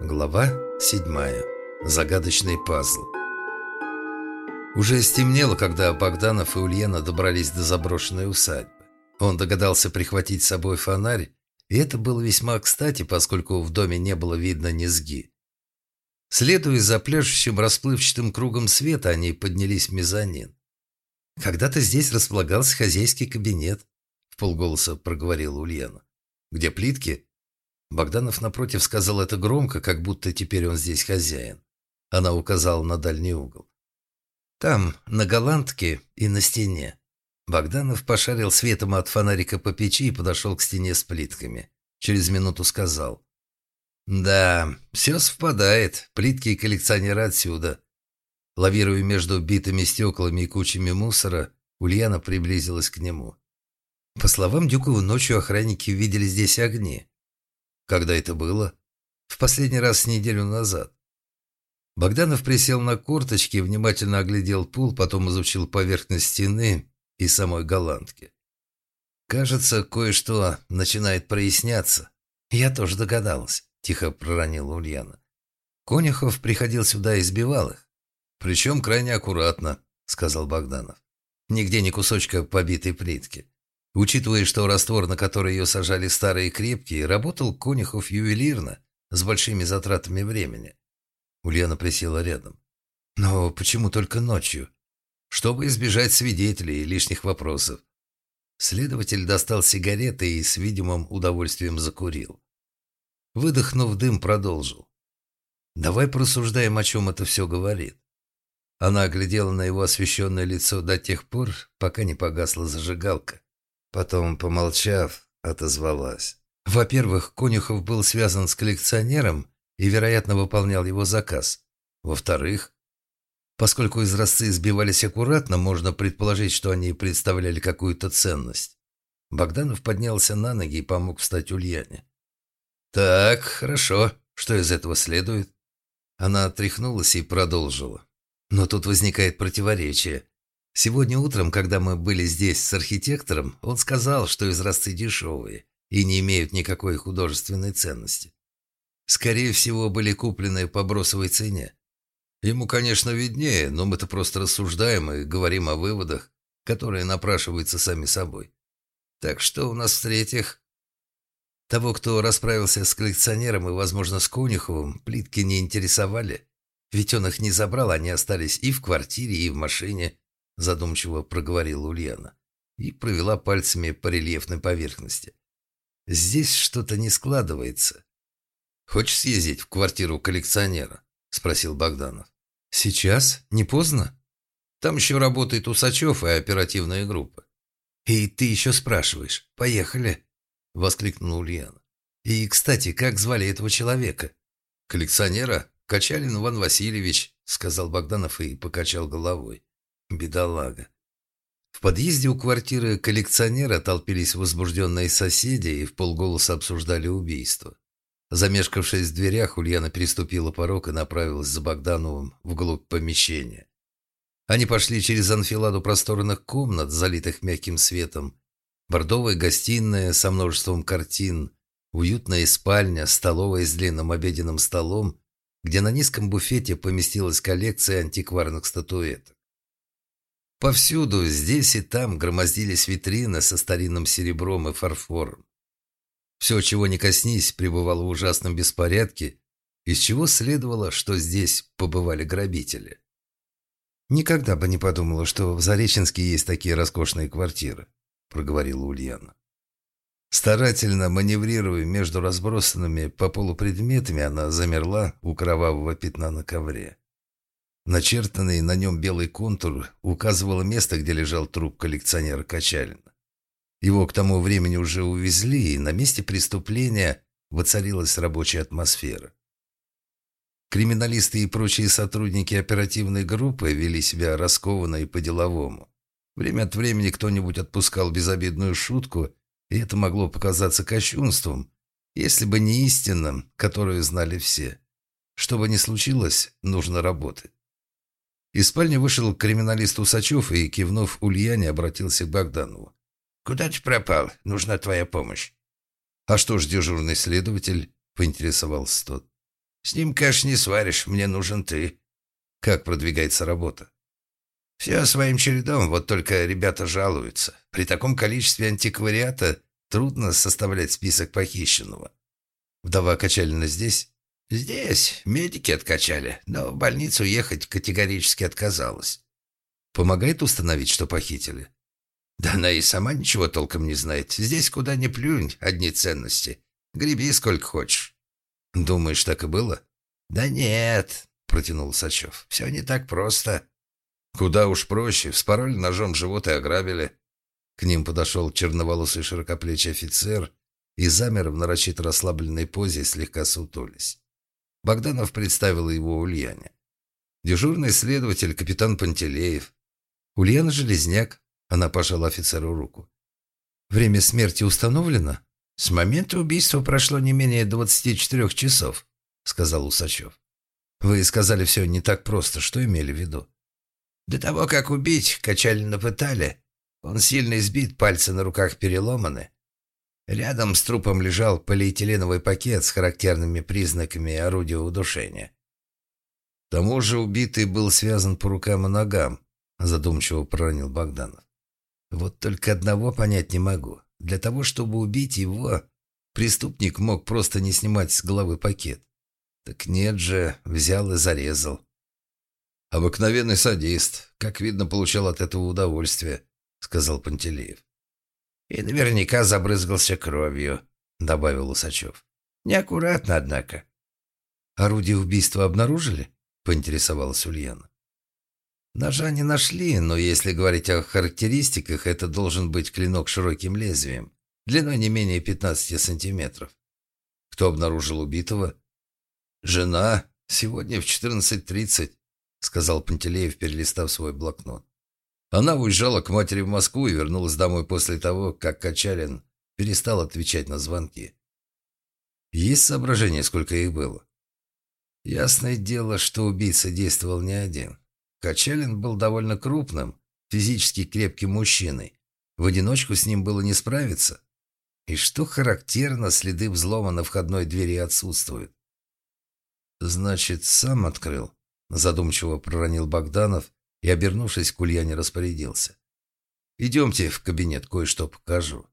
Глава 7. Загадочный пазл. Уже стемнело, когда Богданов и Ульяна добрались до заброшенной усадьбы. Он догадался прихватить с собой фонарь, и это было весьма кстати, поскольку в доме не было видно низги. Следуя за пляшущим расплывчатым кругом света, они поднялись в мезонин. «Когда-то здесь располагался хозяйский кабинет», — в полголоса проговорила Ульяна. «Где плитки?» Богданов, напротив, сказал это громко, как будто теперь он здесь хозяин. Она указала на дальний угол. «Там, на голландке и на стене». Богданов пошарил светом от фонарика по печи и подошел к стене с плитками. Через минуту сказал. «Да, все совпадает. Плитки и коллекционеры отсюда». Лавируя между битыми стеклами и кучами мусора, Ульяна приблизилась к нему. По словам Дюкова, ночью охранники видели здесь огни. Когда это было? В последний раз неделю назад. Богданов присел на корточки, внимательно оглядел пол, потом изучил поверхность стены и самой голландки. «Кажется, кое-что начинает проясняться. Я тоже догадалась», — тихо проронила Ульяна. Конюхов приходил сюда и избивал их. «Причем крайне аккуратно», — сказал Богданов. «Нигде ни кусочка побитой плитки. Учитывая, что раствор, на который ее сажали старые и крепкие, работал Конюхов ювелирно, с большими затратами времени. Ульяна присела рядом. «Но почему только ночью?» «Чтобы избежать свидетелей и лишних вопросов». Следователь достал сигареты и с видимым удовольствием закурил. Выдохнув дым, продолжил. «Давай просуждаем, о чем это все говорит». Она оглядела на его освещенное лицо до тех пор, пока не погасла зажигалка. Потом, помолчав, отозвалась. Во-первых, Конюхов был связан с коллекционером и, вероятно, выполнял его заказ. Во-вторых, поскольку изразцы сбивались аккуратно, можно предположить, что они представляли какую-то ценность. Богданов поднялся на ноги и помог встать Ульяне. «Так, хорошо. Что из этого следует?» Она отряхнулась и продолжила. «Но тут возникает противоречие. Сегодня утром, когда мы были здесь с архитектором, он сказал, что изразцы дешевые и не имеют никакой художественной ценности. Скорее всего, были куплены по бросовой цене. Ему, конечно, виднее, но мы-то просто рассуждаем и говорим о выводах, которые напрашиваются сами собой. Так что у нас в-третьих... Того, кто расправился с коллекционером и, возможно, с Конюховым, плитки не интересовали. Ведь он их не забрал, они остались и в квартире, и в машине, задумчиво проговорила Ульяна и провела пальцами по рельефной поверхности. Здесь что-то не складывается. Хочешь съездить в квартиру коллекционера? спросил Богданов. Сейчас? Не поздно? Там еще работает Усачев и оперативная группа. И ты еще спрашиваешь. Поехали, воскликнула Ульяна. И, кстати, как звали этого человека? Коллекционера? Качалин Иван Васильевич, сказал Богданов и покачал головой. Бедолага. В подъезде у квартиры коллекционера толпились возбужденные соседи и в полголоса обсуждали убийство. Замешкавшись в дверях, Ульяна переступила порог и направилась за Богдановым вглубь помещения. Они пошли через анфиладу просторных комнат, залитых мягким светом, бордовая гостиная со множеством картин, уютная спальня, столовая с длинным обеденным столом, где на низком буфете поместилась коллекция антикварных статуэток. Повсюду, здесь и там, громоздились витрины со старинным серебром и фарфором. Все, чего не коснись, пребывало в ужасном беспорядке, из чего следовало, что здесь побывали грабители. «Никогда бы не подумала, что в Зареченске есть такие роскошные квартиры», — проговорила Ульяна. Старательно маневрируя между разбросанными по полу предметами, она замерла у кровавого пятна на ковре. Начертанный на нем белый контур указывал место, где лежал труп коллекционера Качалина. Его к тому времени уже увезли, и на месте преступления воцарилась рабочая атмосфера. Криминалисты и прочие сотрудники оперативной группы вели себя раскованно и по-деловому. Время от времени кто-нибудь отпускал безобидную шутку, и это могло показаться кощунством, если бы не истинным, которую знали все. Что бы ни случилось, нужно работать. Из спальни вышел криминалист Усачев и, кивнув Ульяне, обратился к Богданову. «Куда ты пропал? Нужна твоя помощь». «А что ж дежурный следователь?» – поинтересовался тот. С ним каш не сваришь, мне нужен ты. Как продвигается работа? Все своим чередом, вот только ребята жалуются. При таком количестве антиквариата трудно составлять список похищенного. Вдова Качалина здесь? Здесь. Медики откачали, но в больницу ехать категорически отказалась. Помогает установить, что похитили? Да она и сама ничего толком не знает. Здесь куда ни плюнь, одни ценности. Греби сколько хочешь. Думаешь, так и было? Да нет, протянул Сачев. Все не так просто. Куда уж проще. Вспороли ножом живот и ограбили. К ним подошел черноволосый широкоплечий офицер и замер в нарочито расслабленной позе, слегка сутулись. Богданов представил его Ульяне. Дежурный следователь, капитан Пантелеев. Ульяна Железняк. Она пожала офицеру руку. «Время смерти установлено?» «С момента убийства прошло не менее 24 часов», — сказал Усачев. «Вы сказали все не так просто. Что имели в виду?» До того, как убить, Качалина пытали. Он сильно избит, пальцы на руках переломаны. Рядом с трупом лежал полиэтиленовый пакет с характерными признаками орудия удушения. К тому же убитый был связан по рукам и ногам, задумчиво проронил Богданов. Вот только одного понять не могу. Для того, чтобы убить его, преступник мог просто не снимать с головы пакет. Так нет же, взял и зарезал. «Обыкновенный садист. Как видно, получал от этого удовольствие», — сказал Пантелеев. «И наверняка забрызгался кровью», — добавил Усачев. «Неаккуратно, однако». «Орудие убийства обнаружили?» — поинтересовалась Ульяна. «Ножа не нашли, но если говорить о характеристиках, это должен быть клинок широким лезвием, длиной не менее 15 сантиметров. Кто обнаружил убитого?» «Жена. Сегодня в 14.30 сказал Пантелеев, перелистав свой блокнот. Она уезжала к матери в Москву и вернулась домой после того, как Качалин перестал отвечать на звонки. Есть соображение, сколько их было? Ясное дело, что убийца действовал не один. Качалин был довольно крупным, физически крепким мужчиной. В одиночку с ним было не справиться. И что характерно, следы взлома на входной двери отсутствуют. Значит, сам открыл? Задумчиво проронил Богданов и, обернувшись к Ульяне, распорядился. «Идемте в кабинет, кое-что покажу».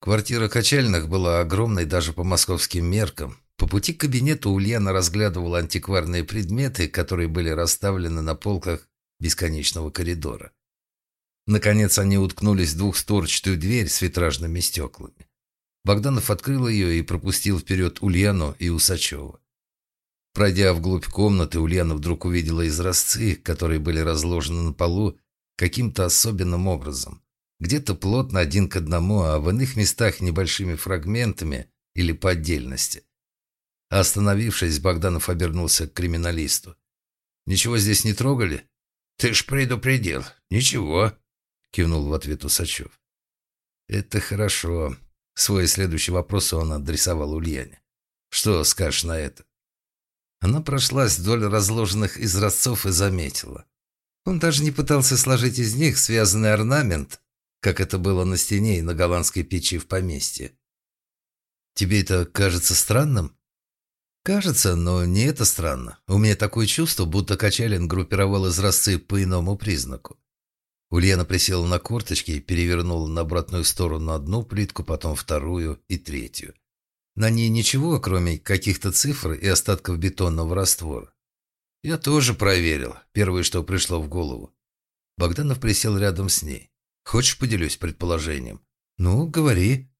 Квартира Качальных была огромной даже по московским меркам. По пути к кабинету Ульяна разглядывала антикварные предметы, которые были расставлены на полках бесконечного коридора. Наконец они уткнулись в двухстворчатую дверь с витражными стеклами. Богданов открыл ее и пропустил вперед Ульяну и Усачева. Пройдя вглубь комнаты, Ульяна вдруг увидела изразцы, которые были разложены на полу каким-то особенным образом. Где-то плотно один к одному, а в иных местах небольшими фрагментами или по отдельности. Остановившись, Богданов обернулся к криминалисту. «Ничего здесь не трогали?» «Ты ж предупредил. Ничего», — кивнул в ответ Усачев. «Это хорошо». Свой следующий вопрос он адресовал Ульяне. «Что скажешь на это?» Она прошлась вдоль разложенных изразцов и заметила. Он даже не пытался сложить из них связанный орнамент, как это было на стене и на голландской печи в поместье. «Тебе это кажется странным?» «Кажется, но не это странно. У меня такое чувство, будто Качалин группировал изразцы по иному признаку». Ульяна присела на корточки и перевернула на обратную сторону одну плитку, потом вторую и третью. На ней ничего, кроме каких-то цифр и остатков бетонного раствора. Я тоже проверил. Первое, что пришло в голову. Богданов присел рядом с ней. Хочешь, поделюсь предположением? Ну, говори.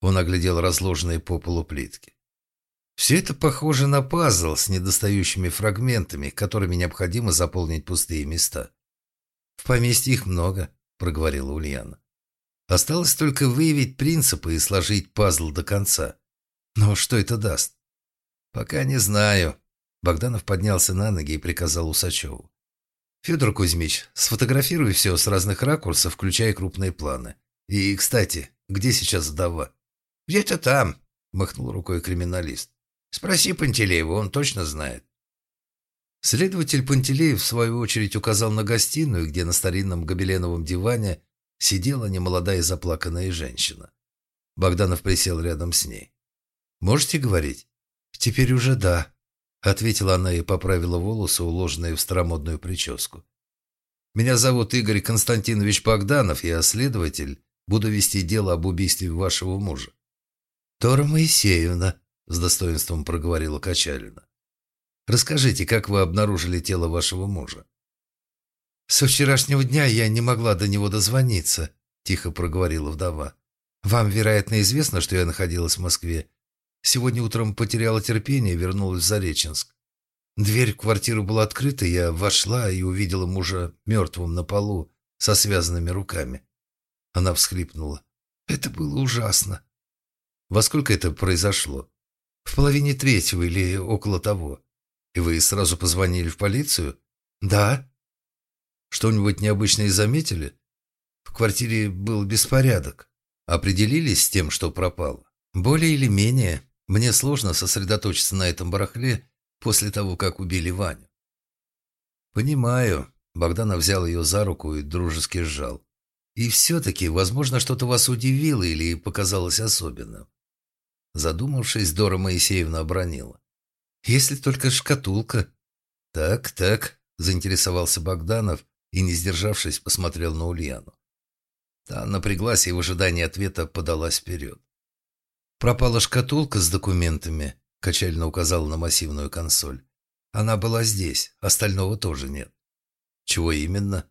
Он оглядел разложенные по полу плитки. Все это похоже на пазл с недостающими фрагментами, которыми необходимо заполнить пустые места. В поместье их много, проговорила Ульяна. Осталось только выявить принципы и сложить пазл до конца. Но что это даст? Пока не знаю. Богданов поднялся на ноги и приказал Усачеву. Федор Кузьмич, сфотографируй все с разных ракурсов, включая крупные планы. И, кстати, где сейчас вдова? Где-то там, махнул рукой криминалист. Спроси Пантелеева, он точно знает. Следователь Пантелеев, в свою очередь, указал на гостиную, где на старинном гобеленовом диване сидела немолодая заплаканная женщина. Богданов присел рядом с ней. Можете говорить?» «Теперь уже да», — ответила она и поправила волосы, уложенные в старомодную прическу. «Меня зовут Игорь Константинович Богданов, я следователь. Буду вести дело об убийстве вашего мужа». «Тора Моисеевна», — с достоинством проговорила Качалина. «Расскажите, как вы обнаружили тело вашего мужа?» «Со вчерашнего дня я не могла до него дозвониться», — тихо проговорила вдова. «Вам, вероятно, известно, что я находилась в Москве. Сегодня утром потеряла терпение вернулась в Зареченск. Дверь в квартиру была открыта, я вошла и увидела мужа мертвым на полу со связанными руками. Она всхлипнула. Это было ужасно. Во сколько это произошло? В половине третьего или около того. И вы сразу позвонили в полицию? Да. Что-нибудь необычное заметили? В квартире был беспорядок. Определились с тем, что пропало? Более или менее. Мне сложно сосредоточиться на этом барахле после того, как убили Ваню. «Понимаю». Богданов взял ее за руку и дружески сжал. «И все-таки, возможно, что-то вас удивило или показалось особенным». Задумавшись, Дора Моисеевна обронила. «Если только шкатулка». «Так, так», – заинтересовался Богданов и, не сдержавшись, посмотрел на Ульяну. Та напряглась и в ожидании ответа подалась вперед. «Пропала шкатулка с документами», — качально указал на массивную консоль. «Она была здесь, остального тоже нет». «Чего именно?»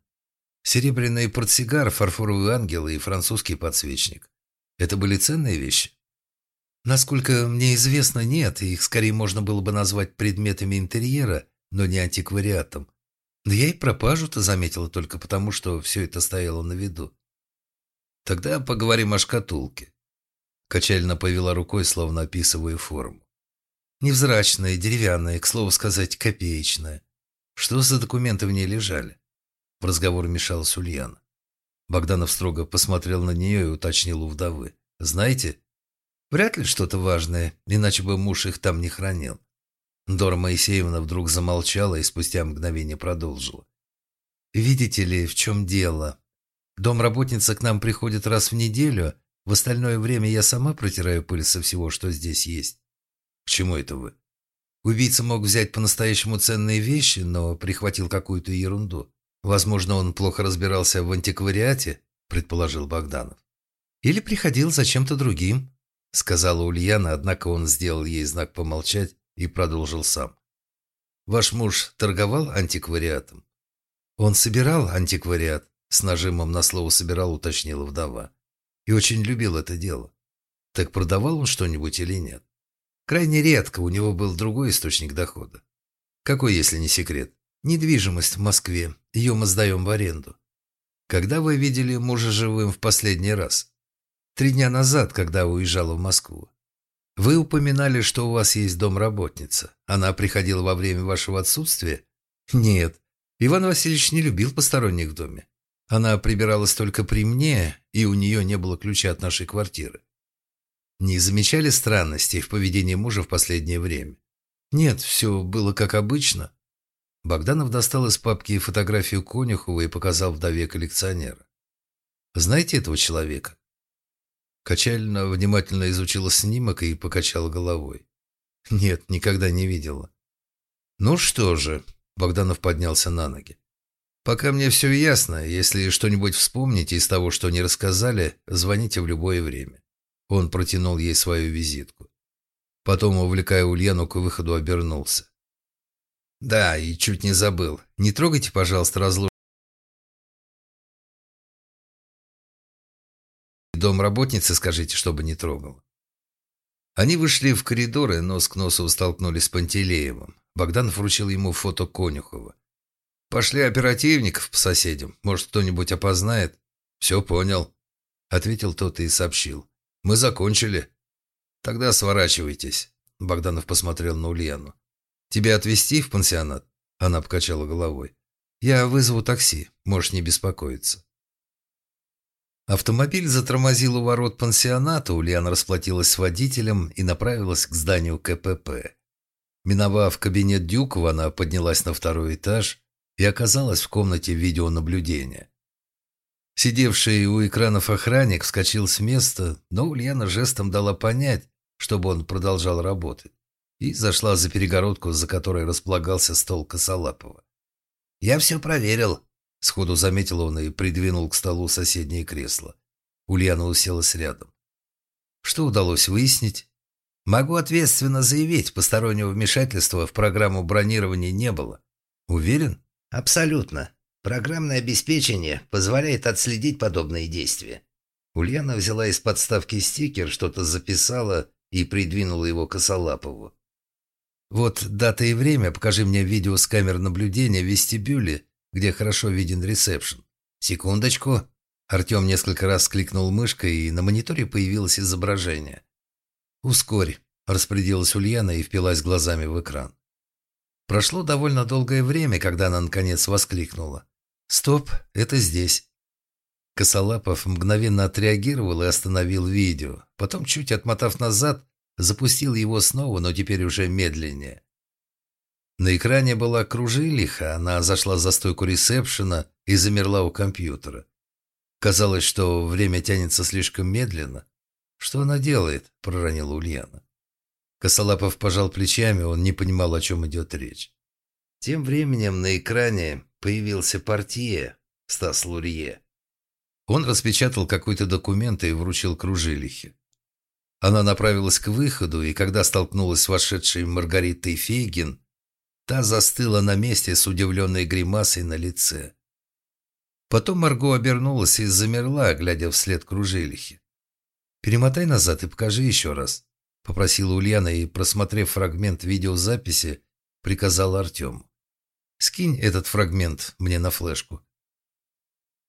«Серебряный портсигар, фарфоровый ангел и французский подсвечник. Это были ценные вещи?» «Насколько мне известно, нет, их скорее можно было бы назвать предметами интерьера, но не антиквариатом. Да я и пропажу-то заметила только потому, что все это стояло на виду». «Тогда поговорим о шкатулке. Качельно повела рукой, словно описывая форму. Невзрачная, деревянная, к слову сказать, копеечная. Что за документы в ней лежали? В разговор мешалась Ульяна. Богданов строго посмотрел на нее и уточнил у вдовы. «Знаете, вряд ли что-то важное, иначе бы муж их там не хранил». Дора Моисеевна вдруг замолчала и спустя мгновение продолжила. «Видите ли, в чем дело? Домработница к нам приходит раз в неделю, в остальное время я сама протираю пыль со всего, что здесь есть. К чему это вы? Убийца мог взять по-настоящему ценные вещи, но прихватил какую-то ерунду. Возможно, он плохо разбирался в антиквариате, предположил Богданов. Или приходил за чем-то другим, сказала Ульяна, однако он сделал ей знак помолчать и продолжил сам. Ваш муж торговал антиквариатом? Он собирал антиквариат, с нажимом на слово «собирал» уточнила вдова и очень любил это дело. Так продавал он что-нибудь или нет? Крайне редко у него был другой источник дохода. Какой, если не секрет? Недвижимость в Москве. Ее мы сдаем в аренду. Когда вы видели мужа живым в последний раз? Три дня назад, когда уезжала в Москву. Вы упоминали, что у вас есть домработница. Она приходила во время вашего отсутствия? Нет. Иван Васильевич не любил посторонних в доме. Она прибиралась только при мне, и у нее не было ключа от нашей квартиры. Не замечали странностей в поведении мужа в последнее время? Нет, все было как обычно. Богданов достал из папки фотографию Конюхова и показал вдове коллекционера. Знаете этого человека? Качально внимательно изучила снимок и покачала головой. Нет, никогда не видела. Ну что же, Богданов поднялся на ноги. Пока мне все ясно. Если что-нибудь вспомните из того, что не рассказали, звоните в любое время. Он протянул ей свою визитку. Потом, увлекая Ульяну к выходу, обернулся. «Да, и чуть не забыл. Не трогайте, пожалуйста, разлу...» Домработнице скажите, чтобы не трогал. Они вышли в коридоры, нос к носу столкнулись с Пантелеевым. Богданов вручил ему фото Конюхова. «Пошли оперативников по соседям. Может, кто-нибудь опознает?» «Все понял», — ответил тот и сообщил. «Мы закончили». «Тогда сворачивайтесь», — Богданов посмотрел на Ульяну. «Тебя отвезти в пансионат?» Она покачала головой. «Я вызову такси. Можешь не беспокоиться». Автомобиль затормозил у ворот пансионата, Ульяна расплатилась с водителем и направилась к зданию КПП. Миновав кабинет Дюкова, она поднялась на второй этаж и оказалась в комнате видеонаблюдения. Сидевший у экранов охранник вскочил с места, но Ульяна жестом дала понять, чтобы он продолжал работать. и зашла за перегородку, за которой располагался стол Косолапова. «Я все проверил», — сходу заметил он и придвинул к столу соседнее кресло. Ульяна уселась рядом. «Что удалось выяснить?» «Могу ответственно заявить, постороннего вмешательства в программу бронирования не было». «Уверен?» «Абсолютно. Программное обеспечение позволяет отследить подобные действия». Ульяна взяла из подставки стикер, что-то записала и придвинула его к Косолапову. «Вот дата и время, покажи мне видео с камер наблюдения в вестибюле, где хорошо виден ресепшн. Секундочку». Артем несколько раз кликнул мышкой, и на мониторе появилось изображение. «Ускорь», – распорядилась Ульяна и впилась глазами в экран. Прошло довольно долгое время, когда она наконец воскликнула. «Стоп, это здесь». Косолапов мгновенно отреагировал и остановил видео. Потом, чуть отмотав назад, запустил его снова, но теперь уже медленнее. На экране была Кружилиха, она зашла за стойку ресепшена и замерла у компьютера. Казалось, что время тянется слишком медленно. «Что она делает?» – проронила Ульяна. Косолапов пожал плечами, он не понимал, о чем идет речь. Тем временем на экране появился портье Стас Лурье. Он распечатал какой-то документ и вручил Кружилихе. Она направилась к выходу, и когда столкнулась с вошедшей Маргаритой Фейгин, та застыла на месте с удивленной гримасой на лице. Потом Марго обернулась и замерла, глядя вслед Кружилихе. «Перемотай назад и покажи еще раз», — попросила Ульяна и, просмотрев фрагмент видеозаписи, приказала Артему. «Скинь этот фрагмент мне на флешку».